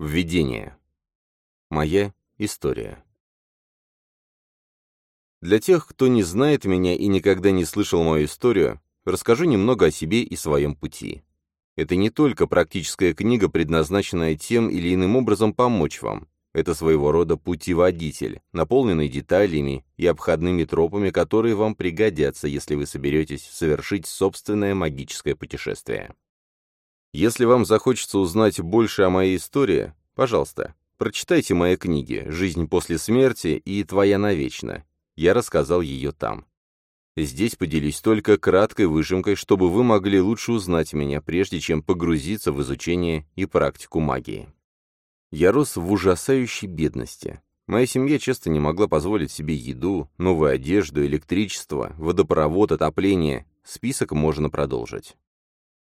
Введение. Моя история. Для тех, кто не знает меня и никогда не слышал мою историю, расскажу немного о себе и своем пути. Это не только практическая книга, предназначенная тем или иным образом помочь вам. Это своего рода путеводитель, наполненный деталями и обходными тропами, которые вам пригодятся, если вы соберетесь совершить собственное магическое путешествие. Если вам захочется узнать больше о моей истории, пожалуйста, прочитайте мои книги «Жизнь после смерти» и «Твоя навечно». Я рассказал ее там. Здесь поделюсь только краткой выжимкой, чтобы вы могли лучше узнать меня, прежде чем погрузиться в изучение и практику магии. Я рос в ужасающей бедности. Моя семья часто не могла позволить себе еду, новую одежду, электричество, водопровод, отопление. Список можно продолжить.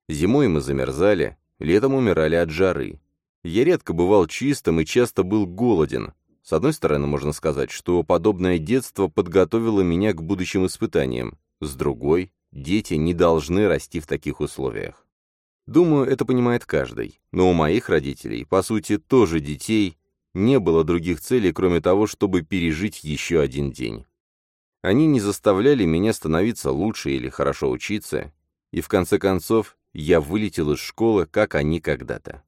Зимой мы замерзали, летом умирали от жары. Я редко бывал чистым и часто был голоден. С одной стороны, можно сказать, что подобное детство подготовило меня к будущим испытаниям. С другой, дети не должны расти в таких условиях. Думаю, это понимает каждый. Но у моих родителей, по сути, тоже детей, не было других целей, кроме того, чтобы пережить еще один день. Они не заставляли меня становиться лучше или хорошо учиться, и в конце концов я вылетел из школы, как они когда-то.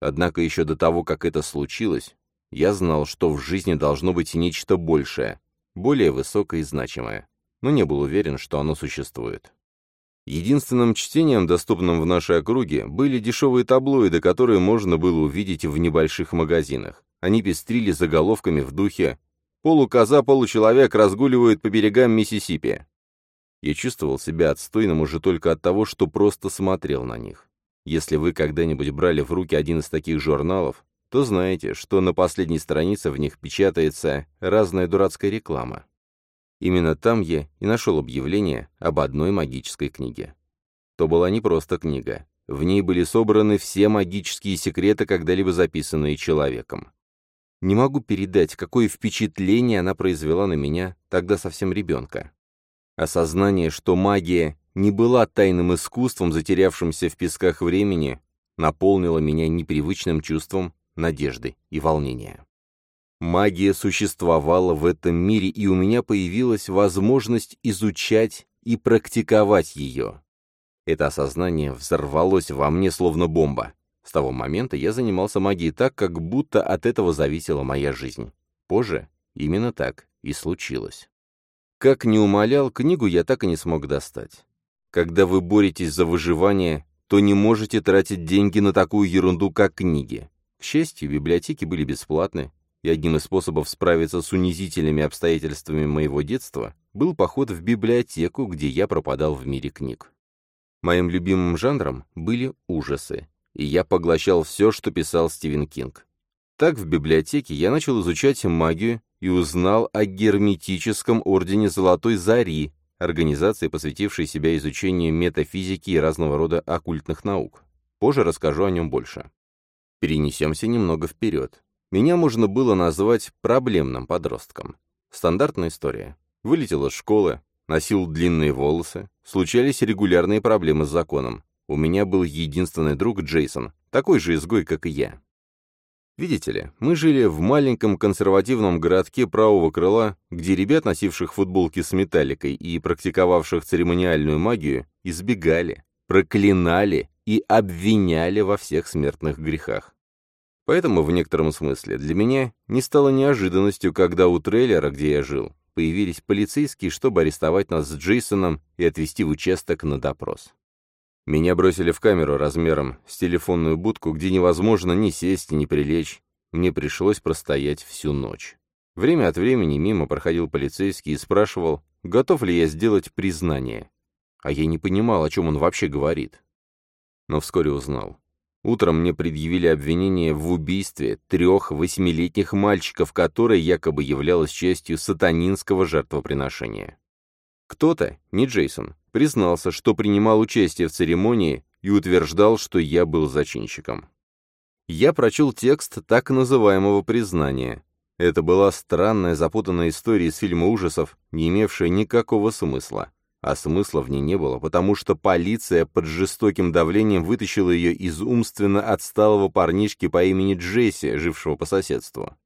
Однако еще до того, как это случилось, я знал, что в жизни должно быть нечто большее, более высокое и значимое, но не был уверен, что оно существует. Единственным чтением, доступным в нашей округе, были дешевые таблоиды, которые можно было увидеть в небольших магазинах. Они пестрили заголовками в духе «Полукоза, получеловек разгуливает по берегам Миссисипи». Я чувствовал себя отстойным уже только от того, что просто смотрел на них. Если вы когда-нибудь брали в руки один из таких журналов, то знаете, что на последней странице в них печатается разная дурацкая реклама. Именно там я и нашел объявление об одной магической книге. То была не просто книга. В ней были собраны все магические секреты, когда-либо записанные человеком. Не могу передать, какое впечатление она произвела на меня, тогда совсем ребенка. Осознание, что магия не была тайным искусством, затерявшимся в песках времени, наполнило меня непривычным чувством надежды и волнения. Магия существовала в этом мире, и у меня появилась возможность изучать и практиковать ее. Это осознание взорвалось во мне словно бомба. С того момента я занимался магией так, как будто от этого зависела моя жизнь. Позже именно так и случилось. Как не умолял, книгу я так и не смог достать. Когда вы боретесь за выживание, то не можете тратить деньги на такую ерунду, как книги. К счастью, библиотеки были бесплатны, и одним из способов справиться с унизительными обстоятельствами моего детства был поход в библиотеку, где я пропадал в мире книг. Моим любимым жанром были ужасы, и я поглощал все, что писал Стивен Кинг. Так в библиотеке я начал изучать магию и узнал о Герметическом ордене Золотой Зари, организации, посвятившей себя изучению метафизики и разного рода оккультных наук. Позже расскажу о нем больше. Перенесемся немного вперед. Меня можно было назвать проблемным подростком. Стандартная история. Вылетел из школы, носил длинные волосы, случались регулярные проблемы с законом. У меня был единственный друг Джейсон, такой же изгой, как и я. Видите ли, мы жили в маленьком консервативном городке правого крыла, где ребят, носивших футболки с металликой и практиковавших церемониальную магию, избегали, проклинали и обвиняли во всех смертных грехах. Поэтому, в некотором смысле, для меня не стало неожиданностью, когда у трейлера, где я жил, появились полицейские, чтобы арестовать нас с Джейсоном и отвезти в участок на допрос. Меня бросили в камеру размером с телефонную будку, где невозможно ни сесть, ни прилечь. Мне пришлось простоять всю ночь. Время от времени мимо проходил полицейский и спрашивал, готов ли я сделать признание. А я не понимал, о чем он вообще говорит. Но вскоре узнал. Утром мне предъявили обвинение в убийстве трех восьмилетних мальчиков, которое якобы являлось частью сатанинского жертвоприношения. Кто-то, не Джейсон, признался, что принимал участие в церемонии и утверждал, что я был зачинщиком. Я прочел текст так называемого признания. Это была странная запутанная история из фильма ужасов, не имевшая никакого смысла. а смысла в ней не было, потому что полиция под жестоким давлением вытащила ее из умственно отсталого парнишки по имени Джесси, жившего по соседству.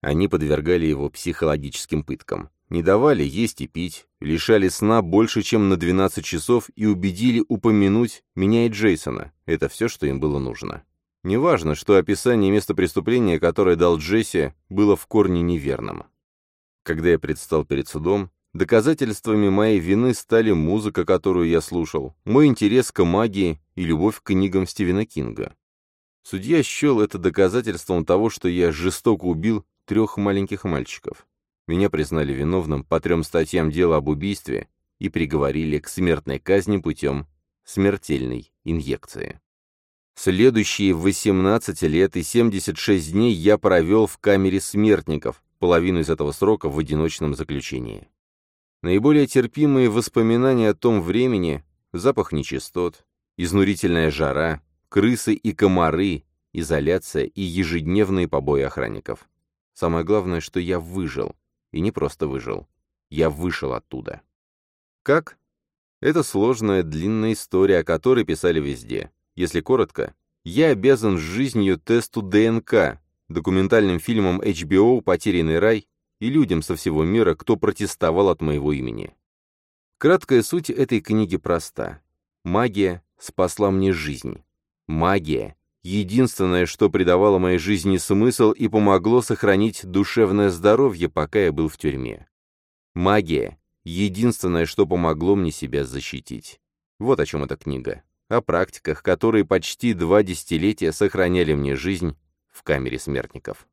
Они подвергали его психологическим пыткам. Не давали есть и пить, лишали сна больше, чем на 12 часов и убедили упомянуть меня и Джейсона. Это все, что им было нужно. Неважно, что описание места преступления, которое дал Джесси, было в корне неверным. Когда я предстал перед судом, доказательствами моей вины стали музыка, которую я слушал, мой интерес к магии и любовь к книгам Стивена Кинга. Судья счел это доказательством того, что я жестоко убил трех маленьких мальчиков. Меня признали виновным по трем статьям дела об убийстве и приговорили к смертной казни путем смертельной инъекции. Следующие 18 лет и 76 дней я провел в камере смертников, половину из этого срока в одиночном заключении. Наиболее терпимые воспоминания о том времени — запах нечистот, изнурительная жара, крысы и комары, изоляция и ежедневные побои охранников. Самое главное, что я выжил. И не просто выжил. Я вышел оттуда. Как? Это сложная, длинная история, о которой писали везде. Если коротко, я обязан жизнью тесту ДНК, документальным фильмам HBO «Потерянный рай» и людям со всего мира, кто протестовал от моего имени. Краткая суть этой книги проста. Магия спасла мне жизнь. Магия — единственное, что придавало моей жизни смысл и помогло сохранить душевное здоровье, пока я был в тюрьме. Магия — единственное, что помогло мне себя защитить. Вот о чем эта книга. О практиках, которые почти два десятилетия сохраняли мне жизнь в камере смертников.